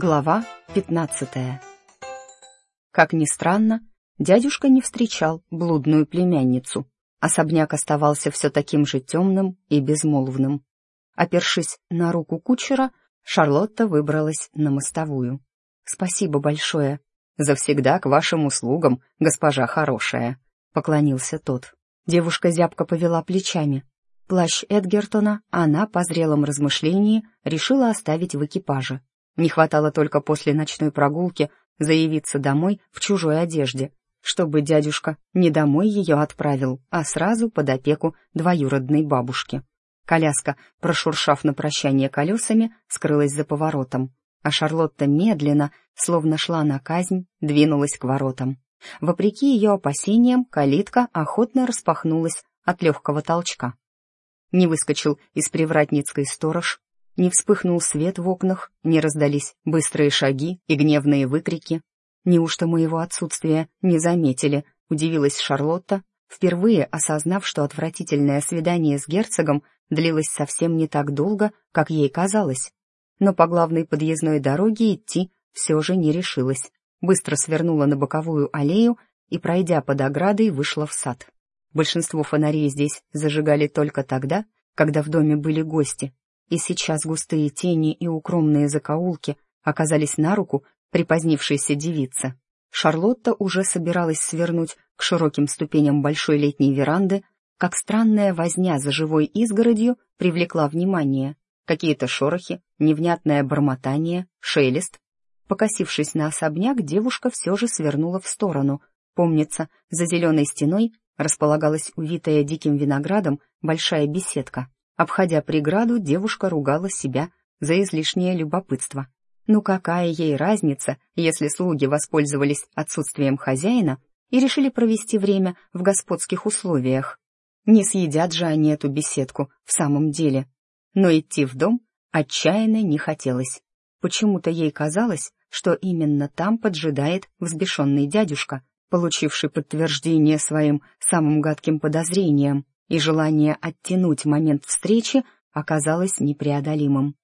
Глава 15 Как ни странно, дядюшка не встречал блудную племянницу. Особняк оставался все таким же темным и безмолвным. Опершись на руку кучера, Шарлотта выбралась на мостовую. «Спасибо большое. Завсегда к вашим услугам, госпожа хорошая», — поклонился тот. Девушка зябко повела плечами. Плащ Эдгертона она, по зрелом размышлении, решила оставить в экипаже. Не хватало только после ночной прогулки заявиться домой в чужой одежде, чтобы дядюшка не домой ее отправил, а сразу под опеку двоюродной бабушки. Коляска, прошуршав на прощание колесами, скрылась за поворотом, а Шарлотта медленно, словно шла на казнь, двинулась к воротам. Вопреки ее опасениям, калитка охотно распахнулась от легкого толчка. Не выскочил из привратницкой сторож, не вспыхнул свет в окнах, не раздались быстрые шаги и гневные выкрики. Неужто моего отсутствия не заметили, удивилась Шарлотта, впервые осознав, что отвратительное свидание с герцогом длилось совсем не так долго, как ей казалось. Но по главной подъездной дороге идти все же не решилась. Быстро свернула на боковую аллею и, пройдя под оградой, вышла в сад. Большинство фонарей здесь зажигали только тогда, когда в доме были гости, и сейчас густые тени и укромные закоулки оказались на руку припозднившейся девице. Шарлотта уже собиралась свернуть к широким ступеням большой летней веранды, как странная возня за живой изгородью привлекла внимание. Какие-то шорохи, невнятное бормотание, шелест. Покосившись на особняк, девушка все же свернула в сторону. Помнится, за зеленой стеной располагалась увитая диким виноградом большая беседка. Обходя преграду, девушка ругала себя за излишнее любопытство. Ну какая ей разница, если слуги воспользовались отсутствием хозяина и решили провести время в господских условиях? Не съедят же они эту беседку в самом деле. Но идти в дом отчаянно не хотелось. Почему-то ей казалось, что именно там поджидает взбешенный дядюшка, получивший подтверждение своим самым гадким подозрениям и желание оттянуть момент встречи оказалось непреодолимым.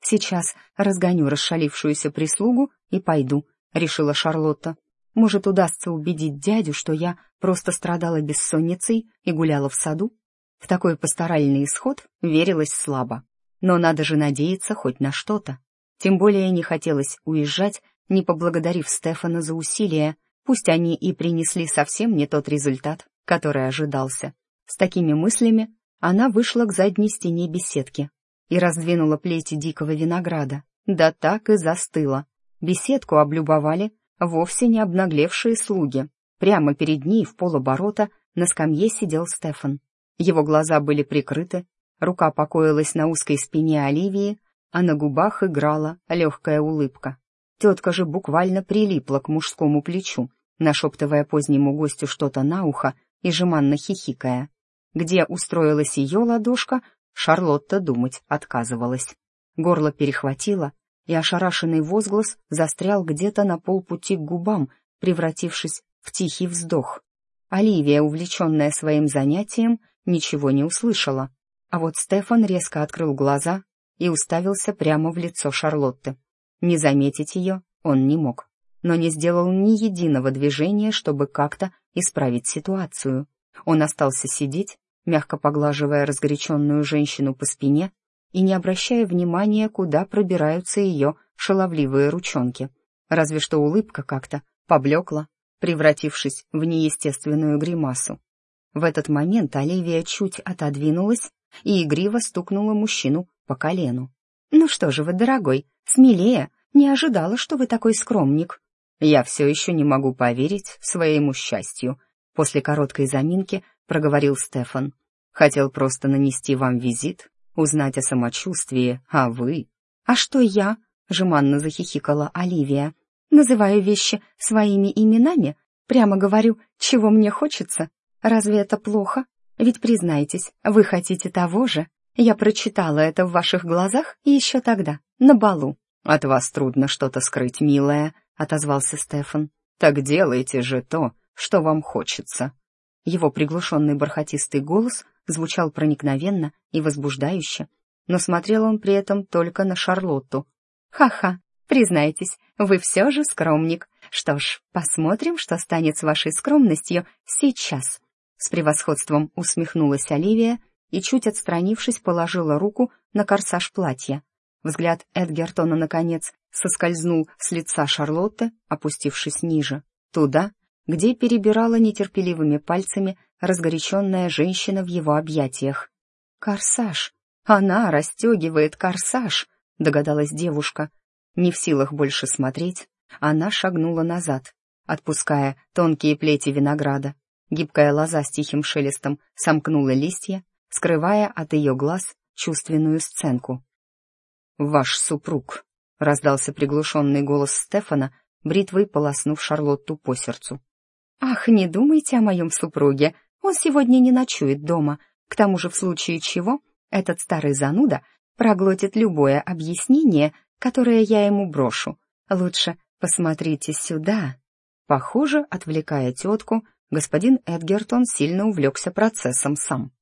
«Сейчас разгоню расшалившуюся прислугу и пойду», — решила Шарлотта. «Может, удастся убедить дядю, что я просто страдала бессонницей и гуляла в саду?» В такой пасторальный исход верилось слабо. Но надо же надеяться хоть на что-то. Тем более не хотелось уезжать, не поблагодарив Стефана за усилия, пусть они и принесли совсем не тот результат, который ожидался. С такими мыслями она вышла к задней стене беседки и раздвинула плети дикого винограда. Да так и застыла. Беседку облюбовали вовсе не обнаглевшие слуги. Прямо перед ней в полоборота на скамье сидел Стефан. Его глаза были прикрыты, рука покоилась на узкой спине Оливии, а на губах играла легкая улыбка. Тетка же буквально прилипла к мужскому плечу, нашептывая позднему гостю что-то на ухо и жеманно хихикая. Где устроилась ее ладошка, Шарлотта думать отказывалась. Горло перехватило, и ошарашенный возглас застрял где-то на полпути к губам, превратившись в тихий вздох. Оливия, увлеченная своим занятием, ничего не услышала, а вот Стефан резко открыл глаза и уставился прямо в лицо Шарлотты. Не заметить ее он не мог, но не сделал ни единого движения, чтобы как-то исправить ситуацию. Он остался сидеть, мягко поглаживая разгоряченную женщину по спине и не обращая внимания, куда пробираются ее шаловливые ручонки. Разве что улыбка как-то поблекла, превратившись в неестественную гримасу. В этот момент Оливия чуть отодвинулась и игриво стукнула мужчину по колену. «Ну что же вы, дорогой, смелее, не ожидала, что вы такой скромник». «Я все еще не могу поверить своему счастью», после короткой заминки проговорил Стефан. «Хотел просто нанести вам визит, узнать о самочувствии, а вы...» «А что я?» — жеманно захихикала Оливия. «Называю вещи своими именами, прямо говорю, чего мне хочется. Разве это плохо? Ведь, признайтесь, вы хотите того же. Я прочитала это в ваших глазах еще тогда, на балу». «От вас трудно что-то скрыть, милая», — отозвался Стефан. «Так делайте же то, что вам хочется». Его приглушенный бархатистый голос звучал проникновенно и возбуждающе, но смотрел он при этом только на Шарлотту. «Ха-ха, Признайтесь, вы все же скромник. Что ж, посмотрим, что станет с вашей скромностью сейчас». С превосходством усмехнулась Оливия и, чуть отстранившись, положила руку на корсаж платья. Взгляд Эдгертона, наконец, соскользнул с лица Шарлотты, опустившись ниже, туда, где перебирала нетерпеливыми пальцами разгоряченная женщина в его объятиях. «Корсаж! Она расстегивает корсаж!» — догадалась девушка. Не в силах больше смотреть, она шагнула назад, отпуская тонкие плети винограда. Гибкая лоза с тихим шелестом сомкнула листья, скрывая от ее глаз чувственную сценку. «Ваш супруг», — раздался приглушенный голос Стефана, бритвой полоснув Шарлотту по сердцу. «Ах, не думайте о моем супруге, он сегодня не ночует дома, к тому же в случае чего этот старый зануда проглотит любое объяснение, которое я ему брошу. Лучше посмотрите сюда». Похоже, отвлекая тетку, господин Эдгертон сильно увлекся процессом сам.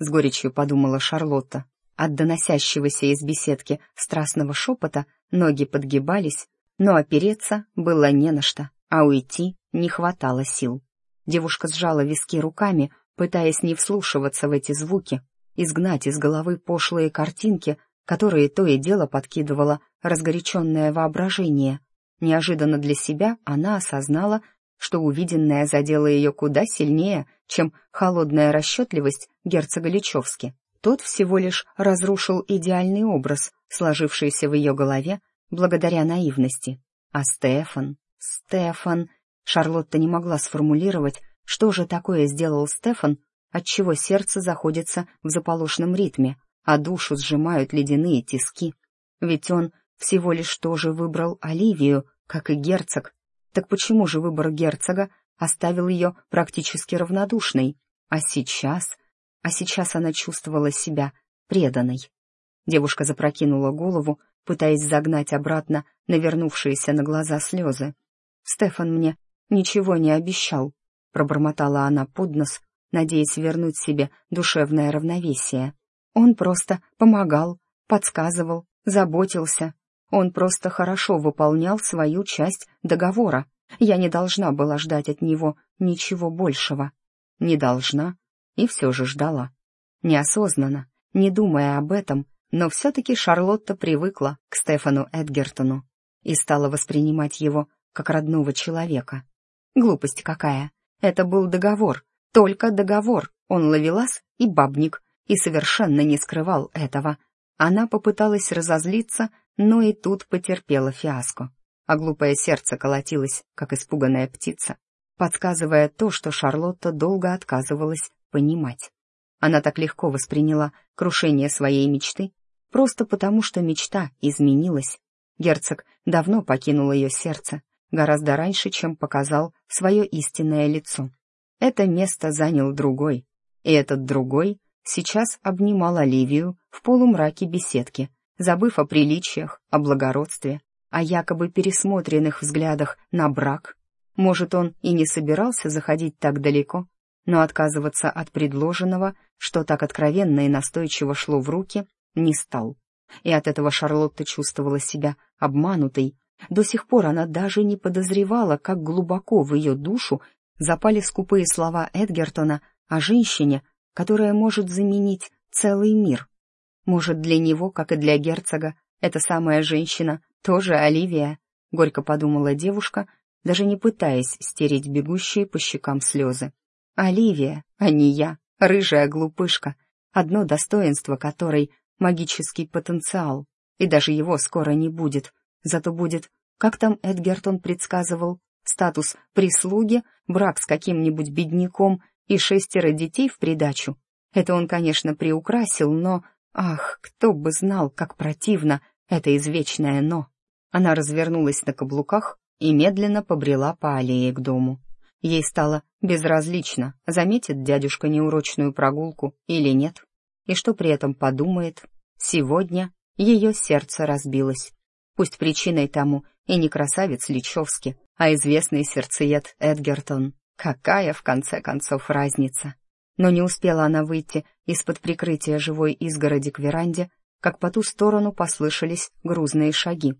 С горечью подумала Шарлотта. От доносящегося из беседки страстного шепота ноги подгибались, но опереться было не на что, а уйти не хватало сил. Девушка сжала виски руками, пытаясь не вслушиваться в эти звуки, изгнать из головы пошлые картинки, которые то и дело подкидывало разгоряченное воображение. Неожиданно для себя она осознала, что увиденное задело ее куда сильнее, чем холодная расчетливость герцога Личевски. Тот всего лишь разрушил идеальный образ, сложившийся в ее голове благодаря наивности. А Стефан, Стефан... Шарлотта не могла сформулировать, что же такое сделал Стефан, отчего сердце заходится в заполошном ритме, а душу сжимают ледяные тиски. Ведь он всего лишь тоже выбрал Оливию, как и герцог. Так почему же выбор герцога оставил ее практически равнодушной? А сейчас а сейчас она чувствовала себя преданной. Девушка запрокинула голову, пытаясь загнать обратно навернувшиеся на глаза слезы. «Стефан мне ничего не обещал», — пробормотала она под нос, надеясь вернуть себе душевное равновесие. «Он просто помогал, подсказывал, заботился. Он просто хорошо выполнял свою часть договора. Я не должна была ждать от него ничего большего. Не должна, и все же ждала. Неосознанно, не думая об этом, но все-таки Шарлотта привыкла к Стефану Эдгертону и стала воспринимать его как родного человека. Глупость какая! Это был договор, только договор. Он ловелас и бабник, и совершенно не скрывал этого. Она попыталась разозлиться, но и тут потерпела фиаско. А глупое сердце колотилось, как испуганная птица, подсказывая то, что Шарлотта долго отказывалась понимать. Она так легко восприняла крушение своей мечты, просто потому что мечта изменилась. Герцог давно покинул ее сердце, гораздо раньше, чем показал свое истинное лицо. Это место занял другой, и этот другой сейчас обнимал Оливию в полумраке беседки, забыв о приличиях, о благородстве, о якобы пересмотренных взглядах на брак. Может, он и не собирался заходить так далеко, но отказываться от предложенного, что так откровенно и настойчиво шло в руки, не стал. И от этого Шарлотта чувствовала себя обманутой. До сих пор она даже не подозревала, как глубоко в ее душу запали скупые слова Эдгертона о женщине, которая может заменить целый мир. Может, для него, как и для герцога, эта самая женщина тоже Оливия, горько подумала девушка, даже не пытаясь стереть бегущие по щекам слезы. Оливия, а не я, рыжая глупышка, одно достоинство которой — магический потенциал, и даже его скоро не будет, зато будет, как там Эдгертон предсказывал, статус прислуги, брак с каким-нибудь бедняком и шестеро детей в придачу. Это он, конечно, приукрасил, но... Ах, кто бы знал, как противно это извечное «но». Она развернулась на каблуках и медленно побрела по аллее к дому. Ей стало безразлично, заметит дядюшка неурочную прогулку или нет, и что при этом подумает. Сегодня ее сердце разбилось. Пусть причиной тому и не красавец Личевский, а известный сердцеед Эдгертон. Какая, в конце концов, разница? Но не успела она выйти из-под прикрытия живой изгороди к веранде, как по ту сторону послышались грузные шаги.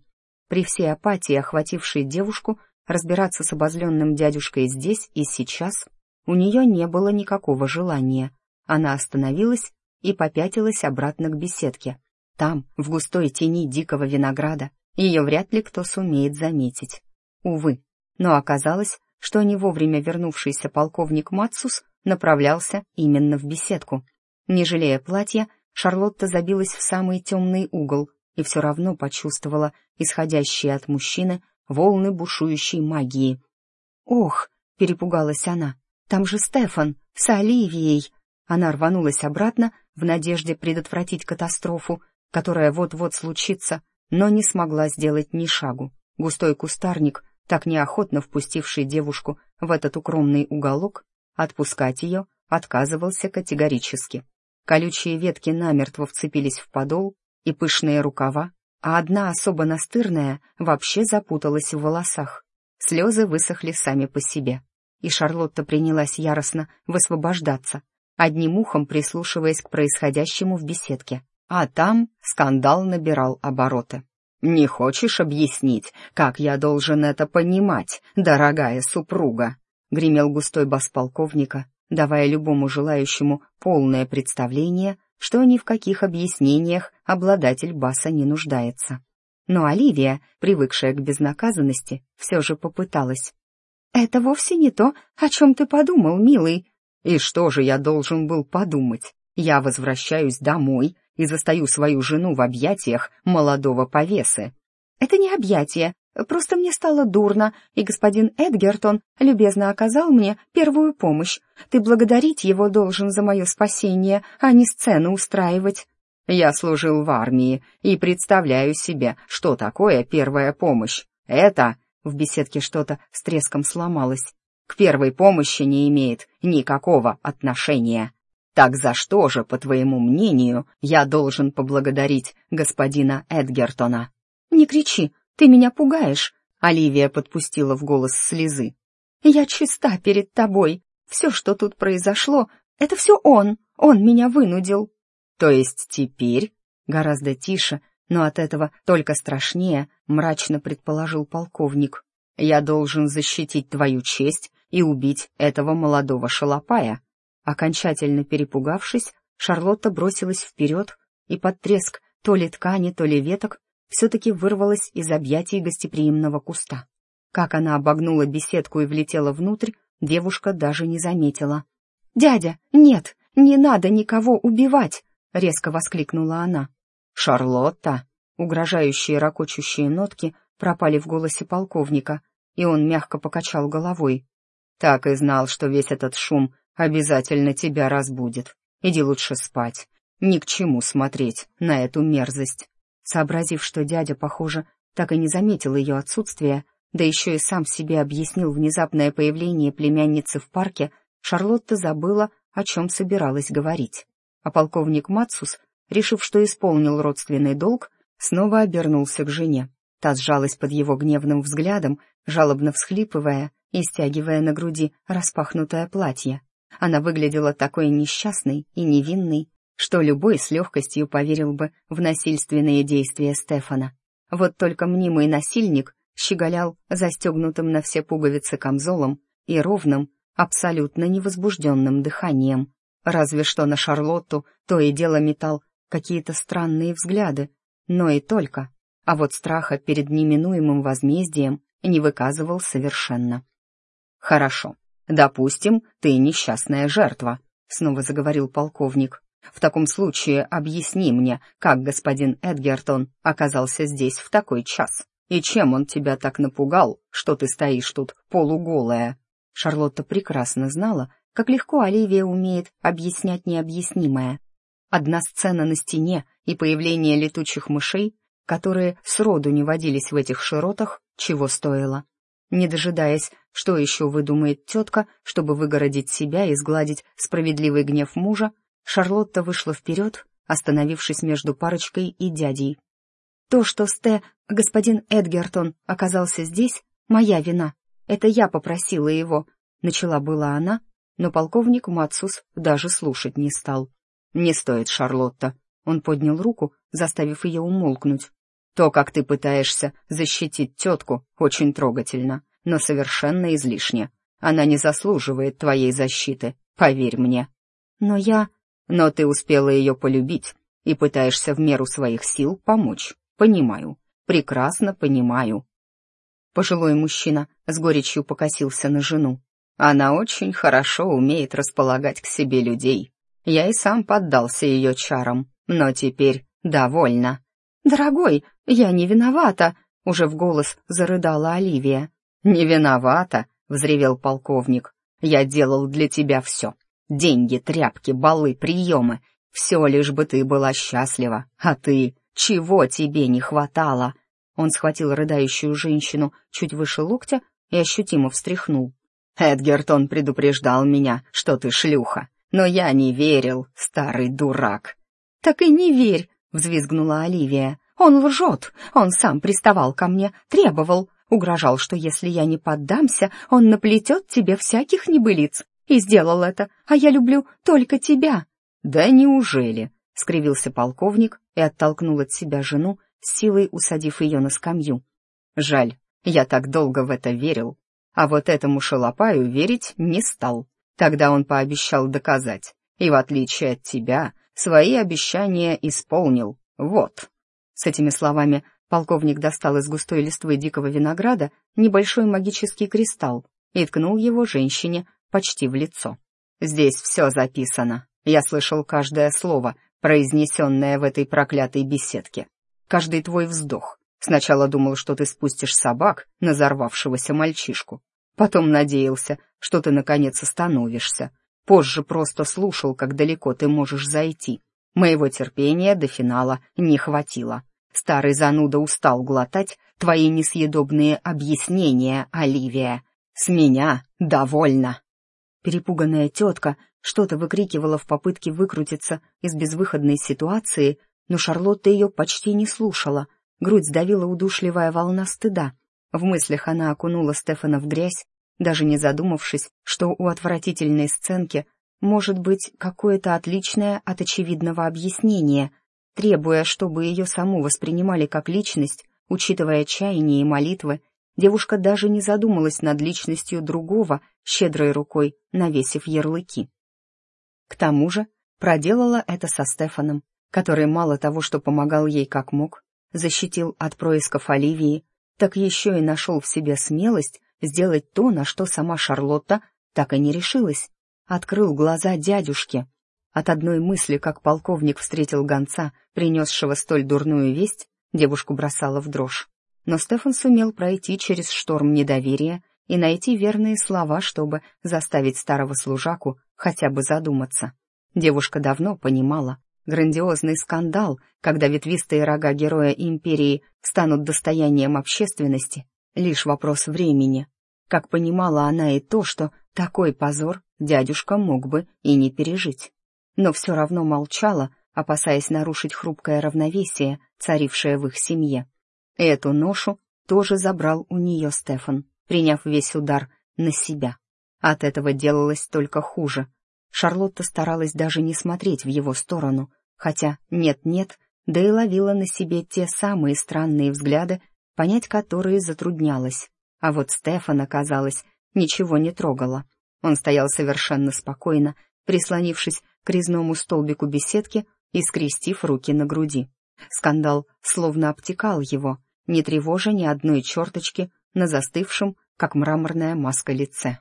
При всей апатии, охватившей девушку, разбираться с обозленным дядюшкой здесь и сейчас у нее не было никакого желания. Она остановилась и попятилась обратно к беседке. Там, в густой тени дикого винограда, ее вряд ли кто сумеет заметить. Увы, но оказалось, что не вовремя вернувшийся полковник Мацус направлялся именно в беседку. Не жалея платья, Шарлотта забилась в самый темный угол и все равно почувствовала исходящие от мужчины волны бушующей магии. «Ох!» — перепугалась она. «Там же Стефан, с Оливией!» Она рванулась обратно в надежде предотвратить катастрофу, которая вот-вот случится, но не смогла сделать ни шагу. Густой кустарник, так неохотно впустивший девушку в этот укромный уголок, отпускать ее отказывался категорически. Колючие ветки намертво вцепились в подол и пышные рукава, а одна особо настырная вообще запуталась в волосах. Слезы высохли сами по себе, и Шарлотта принялась яростно высвобождаться, одним ухом прислушиваясь к происходящему в беседке. А там скандал набирал обороты. «Не хочешь объяснить, как я должен это понимать, дорогая супруга?» — гремел густой бас полковника, давая любому желающему полное представление, что ни в каких объяснениях обладатель баса не нуждается. Но Оливия, привыкшая к безнаказанности, все же попыталась. «Это вовсе не то, о чем ты подумал, милый». «И что же я должен был подумать? Я возвращаюсь домой и застаю свою жену в объятиях молодого повесы. Это не объятие, просто мне стало дурно, и господин Эдгертон любезно оказал мне первую помощь. Ты благодарить его должен за мое спасение, а не сцену устраивать. Я служил в армии и представляю себе, что такое первая помощь. Это... В беседке что-то с треском сломалось. К первой помощи не имеет никакого отношения. Так за что же, по твоему мнению, я должен поблагодарить господина Эдгертона? Не кричи, ты меня пугаешь. Оливия подпустила в голос слезы. Я чиста перед тобой. Все, что тут произошло, это все он. Он меня вынудил. То есть теперь, гораздо тише, но от этого только страшнее, мрачно предположил полковник. Я должен защитить твою честь и убить этого молодого шалопая. Окончательно перепугавшись, Шарлотта бросилась вперед и под треск то ли ткани, то ли веток все-таки вырвалась из объятий гостеприимного куста. Как она обогнула беседку и влетела внутрь, девушка даже не заметила. «Дядя, нет, не надо никого убивать!» — резко воскликнула она. «Шарлотта!» — угрожающие ракочущие нотки пропали в голосе полковника, и он мягко покачал головой. «Так и знал, что весь этот шум обязательно тебя разбудит. Иди лучше спать. Ни к чему смотреть на эту мерзость. Сообразив, что дядя, похоже, так и не заметил ее отсутствия, да еще и сам себе объяснил внезапное появление племянницы в парке, Шарлотта забыла, о чем собиралась говорить. А полковник Мацус, решив, что исполнил родственный долг, снова обернулся к жене. Та сжалась под его гневным взглядом, жалобно всхлипывая и стягивая на груди распахнутое платье. Она выглядела такой несчастной и невинной, что любой с легкостью поверил бы в насильственные действия Стефана. Вот только мнимый насильник щеголял застегнутым на все пуговицы камзолом и ровным, абсолютно невозбужденным дыханием. Разве что на Шарлотту то и дело метал какие-то странные взгляды, но и только. А вот страха перед неминуемым возмездием не выказывал совершенно. «Хорошо», «Допустим, ты несчастная жертва», — снова заговорил полковник. «В таком случае объясни мне, как господин Эдгертон оказался здесь в такой час, и чем он тебя так напугал, что ты стоишь тут полуголая». Шарлотта прекрасно знала, как легко Оливия умеет объяснять необъяснимое. Одна сцена на стене и появление летучих мышей, которые сроду не водились в этих широтах, чего стоило. Не дожидаясь, что еще выдумает тетка, чтобы выгородить себя и сгладить справедливый гнев мужа, Шарлотта вышла вперед, остановившись между парочкой и дядей. «То, что Сте, господин Эдгертон, оказался здесь, моя вина. Это я попросила его», — начала была она, но полковник Мацус даже слушать не стал. «Не стоит, Шарлотта», — он поднял руку, заставив ее умолкнуть. То, как ты пытаешься защитить тетку, очень трогательно, но совершенно излишне. Она не заслуживает твоей защиты, поверь мне. Но я... Но ты успела ее полюбить и пытаешься в меру своих сил помочь. Понимаю, прекрасно понимаю. Пожилой мужчина с горечью покосился на жену. Она очень хорошо умеет располагать к себе людей. Я и сам поддался ее чарам, но теперь довольна. «Дорогой, я не виновата!» — уже в голос зарыдала Оливия. «Не виновата!» — взревел полковник. «Я делал для тебя все. Деньги, тряпки, балы, приемы. Все лишь бы ты была счастлива. А ты... Чего тебе не хватало?» Он схватил рыдающую женщину чуть выше локтя и ощутимо встряхнул. «Эдгертон предупреждал меня, что ты шлюха, но я не верил, старый дурак». «Так и не верь», — взвизгнула Оливия. «Он лжет, он сам приставал ко мне, требовал, угрожал, что если я не поддамся, он наплетет тебе всяких небылиц. И сделал это, а я люблю только тебя». «Да неужели?» — скривился полковник и оттолкнул от себя жену, силой усадив ее на скамью. «Жаль, я так долго в это верил, а вот этому шалопаю верить не стал. Тогда он пообещал доказать, и в отличие от тебя, свои обещания исполнил. Вот». С этими словами полковник достал из густой листвы дикого винограда небольшой магический кристалл и ткнул его женщине почти в лицо. «Здесь все записано. Я слышал каждое слово, произнесенное в этой проклятой беседке. Каждый твой вздох. Сначала думал, что ты спустишь собак на взорвавшегося мальчишку. Потом надеялся, что ты, наконец, остановишься. Позже просто слушал, как далеко ты можешь зайти. Моего терпения до финала не хватило. Старый зануда устал глотать твои несъедобные объяснения, Оливия. С меня довольно. Перепуганная тетка что-то выкрикивала в попытке выкрутиться из безвыходной ситуации, но Шарлотта ее почти не слушала. Грудь сдавила удушливая волна стыда. В мыслях она окунула Стефана в грязь, даже не задумавшись, что у отвратительной сценки может быть какое-то отличное от очевидного объяснения, требуя, чтобы ее саму воспринимали как личность, учитывая чаяния и молитвы, девушка даже не задумалась над личностью другого, щедрой рукой навесив ярлыки. К тому же проделала это со Стефаном, который мало того, что помогал ей как мог, защитил от происков Оливии, так еще и нашел в себе смелость сделать то, на что сама Шарлотта так и не решилась. Открыл глаза дядюшке. От одной мысли, как полковник встретил гонца, принесшего столь дурную весть, девушку бросала в дрожь. Но Стефан сумел пройти через шторм недоверия и найти верные слова, чтобы заставить старого служаку хотя бы задуматься. Девушка давно понимала, грандиозный скандал, когда ветвистые рога героя империи станут достоянием общественности, лишь вопрос времени. Как понимала она и то, что такой позор дядюшка мог бы и не пережить. Но все равно молчала, опасаясь нарушить хрупкое равновесие, царившее в их семье. Эту ношу тоже забрал у нее Стефан, приняв весь удар на себя. От этого делалось только хуже. Шарлотта старалась даже не смотреть в его сторону, хотя нет-нет, да и ловила на себе те самые странные взгляды, понять которые затруднялось. А вот Стефана, казалось, ничего не трогала. Он стоял совершенно спокойно, прислонившись к резному столбику беседки и скрестив руки на груди. Скандал словно обтекал его, не тревожа ни одной черточки на застывшем, как мраморная маска лице.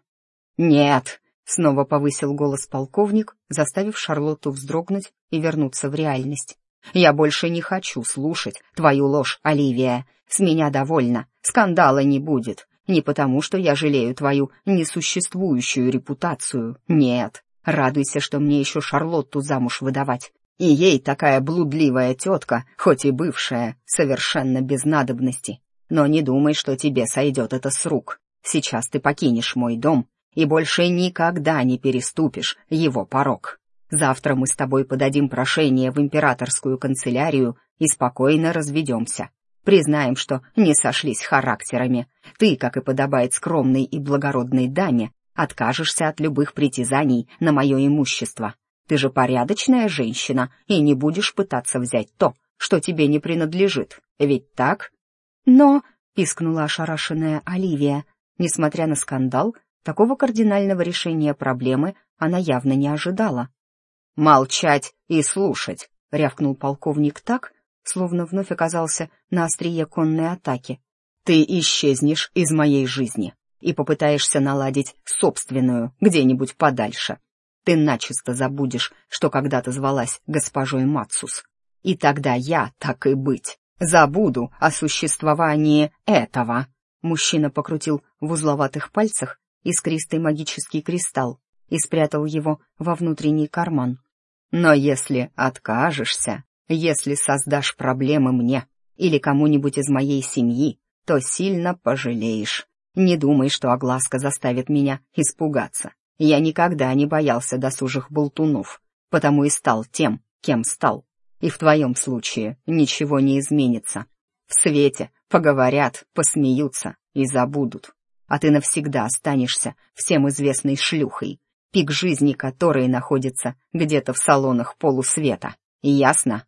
«Нет!» — снова повысил голос полковник, заставив Шарлотту вздрогнуть и вернуться в реальность. «Я больше не хочу слушать твою ложь, Оливия. С меня довольно. Скандала не будет. Не потому, что я жалею твою несуществующую репутацию. Нет. Радуйся, что мне еще Шарлотту замуж выдавать. И ей такая блудливая тетка, хоть и бывшая, совершенно без надобности. Но не думай, что тебе сойдет это с рук. Сейчас ты покинешь мой дом и больше никогда не переступишь его порог. Завтра мы с тобой подадим прошение в императорскую канцелярию и спокойно разведемся. Признаем, что не сошлись характерами. Ты, как и подобает скромной и благородной даме, откажешься от любых притязаний на мое имущество. Ты же порядочная женщина и не будешь пытаться взять то, что тебе не принадлежит, ведь так?» «Но...» — пискнула ошарашенная Оливия. Несмотря на скандал, такого кардинального решения проблемы она явно не ожидала. «Молчать и слушать!» — рявкнул полковник так, словно вновь оказался на острие конной атаки. «Ты исчезнешь из моей жизни и попытаешься наладить собственную где-нибудь подальше. Ты начисто забудешь, что когда-то звалась госпожой Мацус. И тогда я, так и быть, забуду о существовании этого». Мужчина покрутил в узловатых пальцах искристый магический кристалл и спрятал его во внутренний карман. «Но если откажешься, если создашь проблемы мне или кому-нибудь из моей семьи, то сильно пожалеешь. Не думай, что огласка заставит меня испугаться. Я никогда не боялся досужих болтунов, потому и стал тем, кем стал. И в твоем случае ничего не изменится. В свете поговорят, посмеются и забудут. А ты навсегда останешься всем известной шлюхой, пик жизни которой находится где-то в салонах полусвета. Ясно?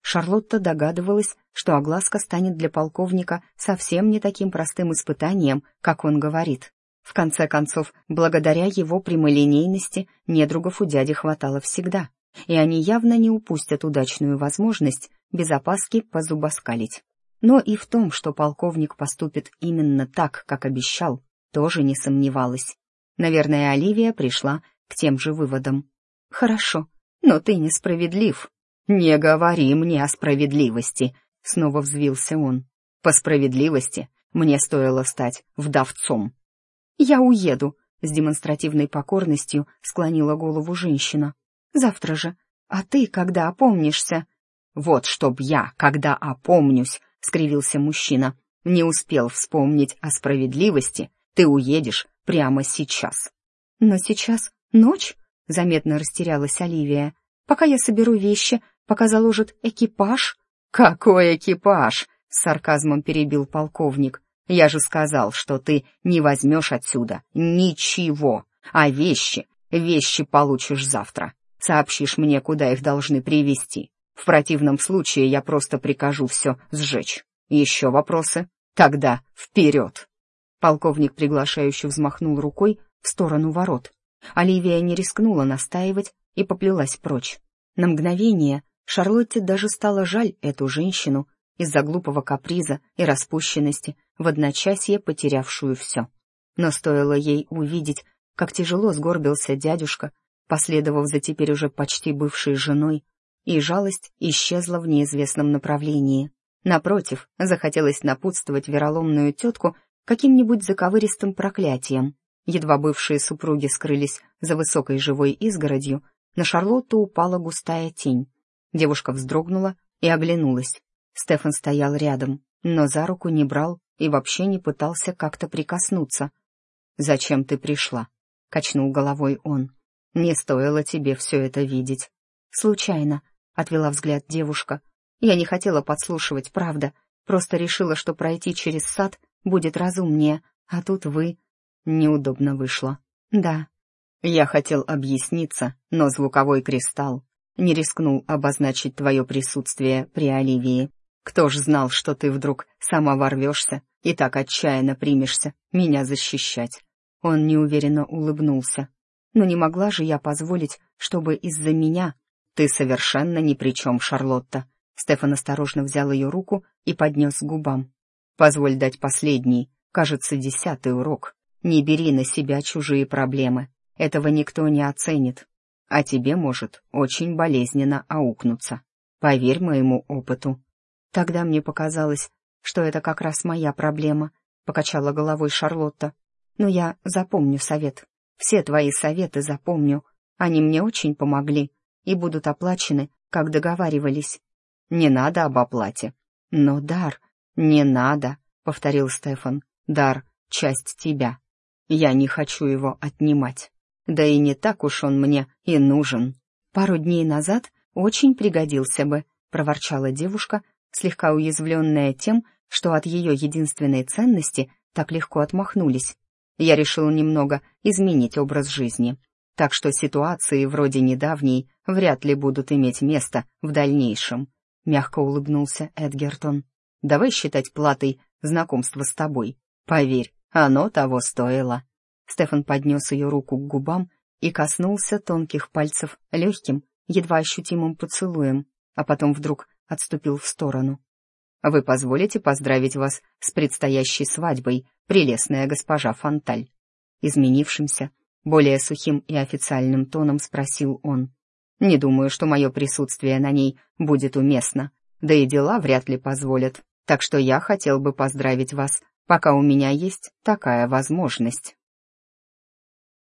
Шарлотта догадывалась, что огласка станет для полковника совсем не таким простым испытанием, как он говорит. В конце концов, благодаря его прямолинейности, недругов у дяди хватало всегда, и они явно не упустят удачную возможность без опаски позубоскалить. Но и в том, что полковник поступит именно так, как обещал, тоже не сомневалась. Наверное, Оливия пришла к тем же выводам. «Хорошо, но ты несправедлив», «Не говори мне о справедливости», — снова взвился он. «По справедливости мне стоило стать вдовцом». «Я уеду», — с демонстративной покорностью склонила голову женщина. «Завтра же. А ты когда опомнишься?» «Вот чтоб я, когда опомнюсь», — скривился мужчина. «Не успел вспомнить о справедливости. Ты уедешь прямо сейчас». «Но сейчас ночь?» — заметно растерялась Оливия. «Пока я соберу вещи, пока заложит экипаж?» «Какой экипаж?» — с сарказмом перебил полковник. «Я же сказал, что ты не возьмешь отсюда ничего, а вещи, вещи получишь завтра. Сообщишь мне, куда их должны привезти. В противном случае я просто прикажу все сжечь. Еще вопросы? Тогда вперед!» Полковник приглашающе взмахнул рукой в сторону ворот. Оливия не рискнула настаивать и поплелась прочь. На мгновение Шарлотте даже стало жаль эту женщину из-за глупого каприза и распущенности, в одночасье потерявшую все. Но стоило ей увидеть, как тяжело сгорбился дядюшка, последовав за теперь уже почти бывшей женой, и жалость исчезла в неизвестном направлении. Напротив, захотелось напутствовать вероломную тетку каким-нибудь заковыристым проклятием. Едва бывшие супруги скрылись за высокой живой изгородью, на Шарлотту упала густая тень, Девушка вздрогнула и оглянулась. Стефан стоял рядом, но за руку не брал и вообще не пытался как-то прикоснуться. «Зачем ты пришла?» — качнул головой он. «Не стоило тебе все это видеть». «Случайно», — отвела взгляд девушка. «Я не хотела подслушивать, правда. Просто решила, что пройти через сад будет разумнее, а тут вы...» Неудобно вышло. «Да». Я хотел объясниться, но звуковой кристалл не рискнул обозначить твое присутствие при Оливии. Кто ж знал, что ты вдруг сама ворвешься и так отчаянно примешься меня защищать?» Он неуверенно улыбнулся. «Но не могла же я позволить, чтобы из-за меня...» «Ты совершенно ни при чем, Шарлотта». Стефан осторожно взял ее руку и поднес к губам. «Позволь дать последний, кажется, десятый урок. Не бери на себя чужие проблемы. Этого никто не оценит, а тебе может очень болезненно аукнуться. Поверь моему опыту. Тогда мне показалось, что это как раз моя проблема, покачала головой Шарлотта. Но я запомню совет. Все твои советы запомню. Они мне очень помогли и будут оплачены, как договаривались. Не надо об оплате. Но дар... Не надо, повторил Стефан. Дар — часть тебя. Я не хочу его отнимать. Да и не так уж он мне и нужен. Пару дней назад очень пригодился бы, проворчала девушка, слегка уязвленная тем, что от ее единственной ценности так легко отмахнулись. Я решил немного изменить образ жизни, так что ситуации вроде недавней вряд ли будут иметь место в дальнейшем. — мягко улыбнулся Эдгертон. «Давай считать платой знакомство с тобой. Поверь, оно того стоило». Стефан поднес ее руку к губам и коснулся тонких пальцев легким, едва ощутимым поцелуем, а потом вдруг отступил в сторону. «Вы позволите поздравить вас с предстоящей свадьбой, прелестная госпожа Фонталь?» Изменившимся, более сухим и официальным тоном спросил он. «Не думаю, что мое присутствие на ней будет уместно, да и дела вряд ли позволят, так что я хотел бы поздравить вас, пока у меня есть такая возможность».